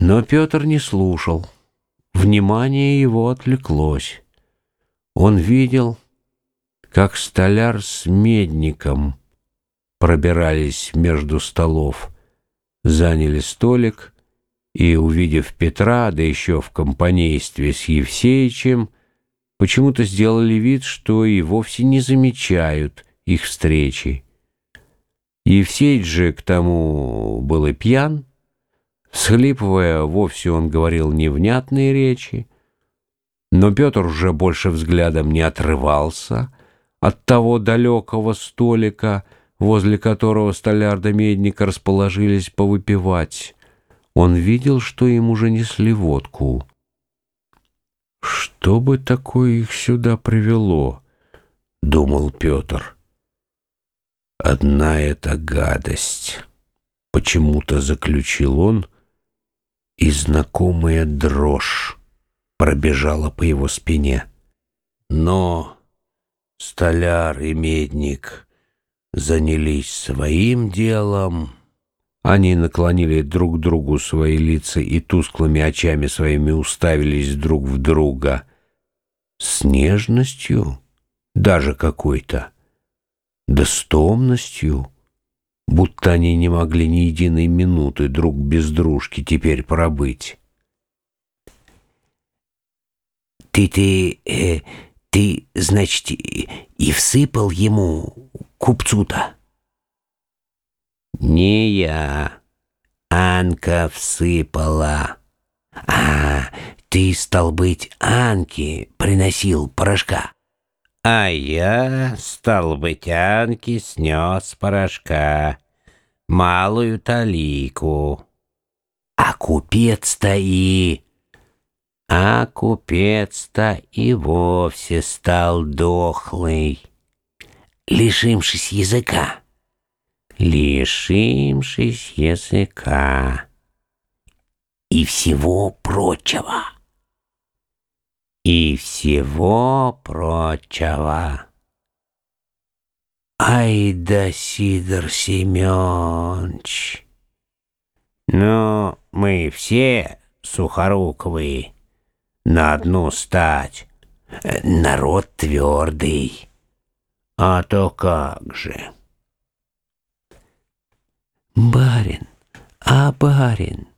Но Петр не слушал. Внимание его отвлеклось. Он видел, как столяр с медником пробирались между столов, заняли столик и, увидев Петра, да еще в компанействе с Евсеичем, почему-то сделали вид, что и вовсе не замечают их встречи. Евсеич же к тому был и пьян, Схлипывая, вовсе он говорил невнятные речи, но Петр уже больше взглядом не отрывался от того далекого столика, возле которого столяр да медник расположились повыпивать. Он видел, что им уже несли водку. «Что бы такое их сюда привело?» — думал Петр. «Одна эта гадость», — почему-то заключил он, — и знакомая дрожь пробежала по его спине. Но столяр и медник занялись своим делом. Они наклонили друг другу свои лица и тусклыми очами своими уставились друг в друга с нежностью, даже какой-то, да с томностью, будто они не могли ни единой минуты друг без дружки теперь пробыть. «Ты, ты, э, ты, значит, и всыпал ему купцу-то?» «Не я, Анка всыпала». «А, ты, стал быть, Анке приносил порошка?» А я, стал быть, Анке снес порошка, малую талику. А купец-то и... А купец-то и вовсе стал дохлый. Лишившись языка. Лишившись языка. И всего прочего и всего прочего. Ай да Сидор Семенович! Ну, мы все сухоруковые, на одну стать. Народ твердый. А то как же? Барин, а барин,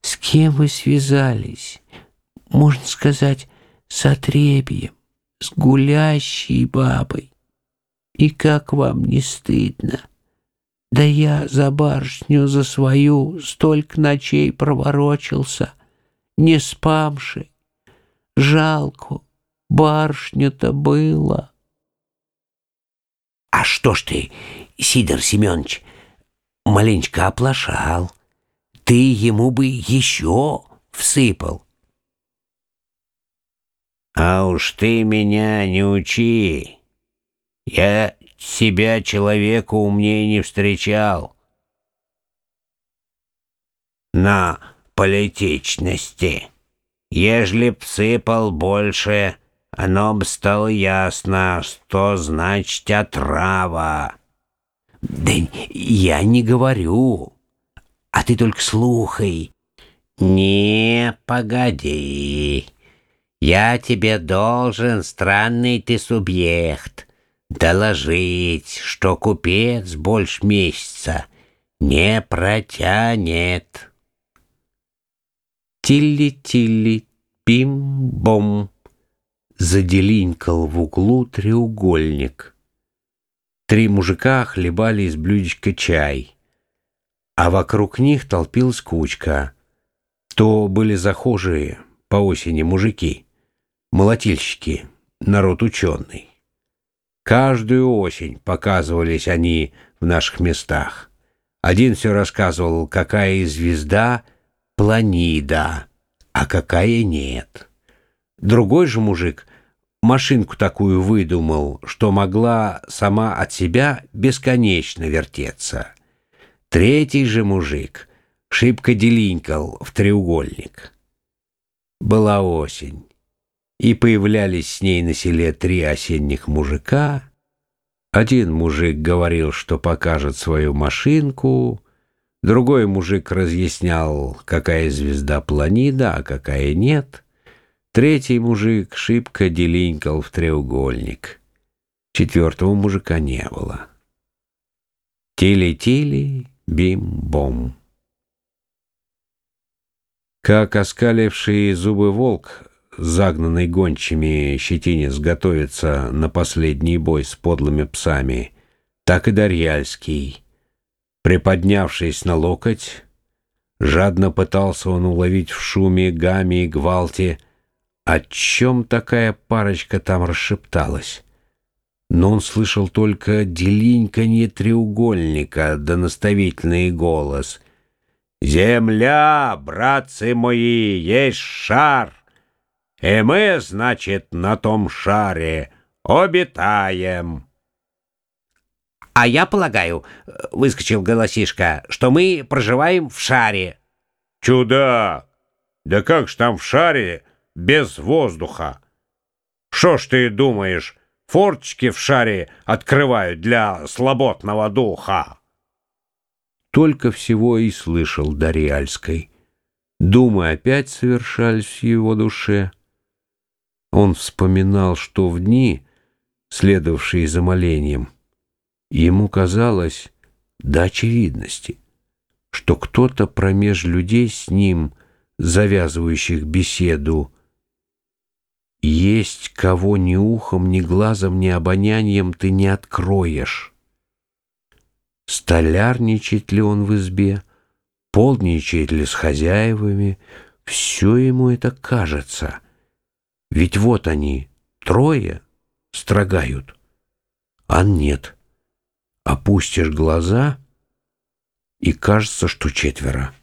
с кем вы связались? Можно сказать, с отребьем, с гулящей бабой. И как вам не стыдно? Да я за барышню за свою столько ночей проворочился, не спамши. Жалко, барышню-то было. А что ж ты, Сидор Семенович, маленечко оплошал? Ты ему бы еще всыпал. А уж ты меня не учи. Я себя человека умнее не встречал. На политичности. Ежели б сыпал больше, оно бы стало ясно, что значит отрава. Да я не говорю, а ты только слухай. Не, погоди. Я тебе должен, странный ты субъект, доложить, что купец больше месяца не протянет. Тилли-тилли, пим-бом, заделинькал в углу треугольник. Три мужика хлебали из блюдечка чай, а вокруг них толпилась кучка. То были захожие по осени мужики молотильщики, народ ученый. Каждую осень показывались они в наших местах. Один все рассказывал, какая звезда планида, а какая нет. Другой же мужик машинку такую выдумал, что могла сама от себя бесконечно вертеться. Третий же мужик шибко делинькал в треугольник. Была осень и появлялись с ней на селе три осенних мужика. Один мужик говорил, что покажет свою машинку, Другой мужик разъяснял, какая звезда планида, а какая нет. Третий мужик шибко делинькал в треугольник. Четвертого мужика не было. Тили-тили, бим-бом. Как оскаливший зубы волк, загнанный гончими щетинец, готовится на последний бой с подлыми псами, так и Дарьяльский — Приподнявшись на локоть, жадно пытался он уловить в шуме, гаме и гвалте, о чем такая парочка там расшепталась. Но он слышал только делиньканье треугольника да наставительный голос. «Земля, братцы мои, есть шар, и мы, значит, на том шаре обитаем». «А я полагаю, — выскочил голосишка, — что мы проживаем в шаре». «Чудак! Да как ж там в шаре без воздуха? Что ж ты думаешь, форточки в шаре открывают для слаботного духа?» Только всего и слышал Дарьяльской. Думы опять совершались в его душе. Он вспоминал, что в дни, следовавшие за молением, ему казалось до очевидности, что кто-то промеж людей с ним, завязывающих беседу, есть кого ни ухом, ни глазом, ни обонянием ты не откроешь. Столярничает ли он в избе, полничает ли с хозяевами, все ему это кажется. Ведь вот они, трое, строгают, а нет — Опустишь глаза, и кажется, что четверо.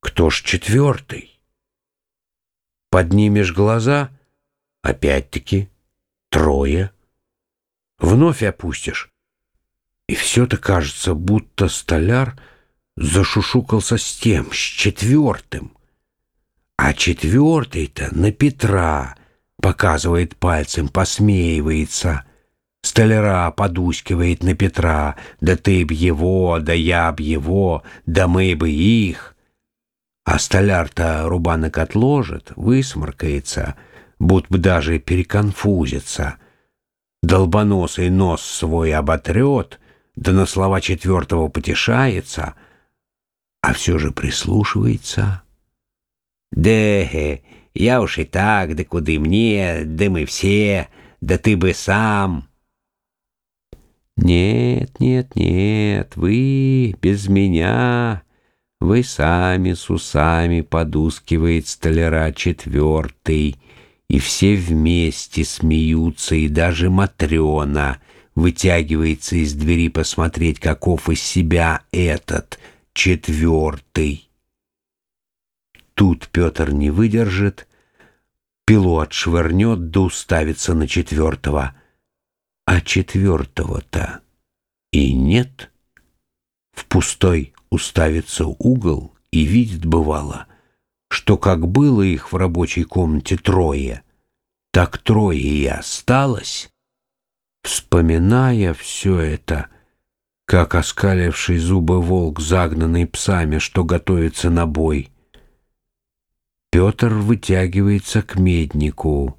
Кто ж четвертый? Поднимешь глаза, опять-таки трое. Вновь опустишь, и все-то кажется, будто столяр зашушукался с тем, с четвертым. А четвертый-то на Петра показывает пальцем, посмеивается — Столяра подускивает на Петра, да ты б его, да я б его, да мы бы их. А столяр-то рубанок отложит, высморкается, будто бы даже переконфузится. Долбоносый нос свой оботрет, да на слова четвертого потешается, а все же прислушивается. «Да, я уж и так, да куды мне, да мы все, да ты бы сам». Нет, нет, нет, вы без меня, вы сами с усами подускивает столяра четвертый, и все вместе смеются, и даже Матрена вытягивается из двери посмотреть, каков из себя этот четвертый. Тут Петр не выдержит, пилу отшвырнет да уставится на четвертого — а четвертого-то и нет. В пустой уставится угол и видит, бывало, что как было их в рабочей комнате трое, так трое и осталось. Вспоминая все это, как оскаливший зубы волк, загнанный псами, что готовится на бой, Петр вытягивается к меднику,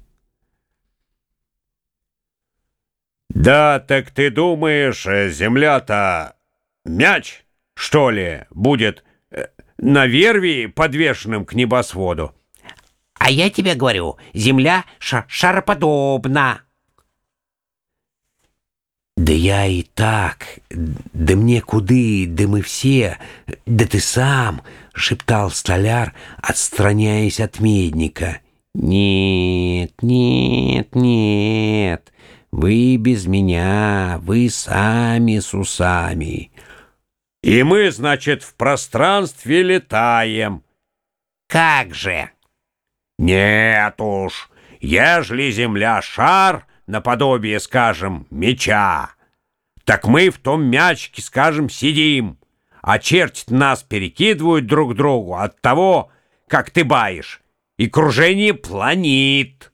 «Да, так ты думаешь, э, земля-то мяч, что ли, будет э, на верви подвешенным к небосводу?» «А я тебе говорю, земля ша шароподобна». «Да я и так, да мне куды, да мы все, да ты сам», — шептал столяр, отстраняясь от медника. «Нет, нет, нет». Вы без меня, вы сами с усами. И мы, значит, в пространстве летаем. Как же? Нет уж, ежели земля шар, наподобие, скажем, меча, так мы в том мячике, скажем, сидим, а черти нас перекидывают друг другу от того, как ты баишь, и кружение планет.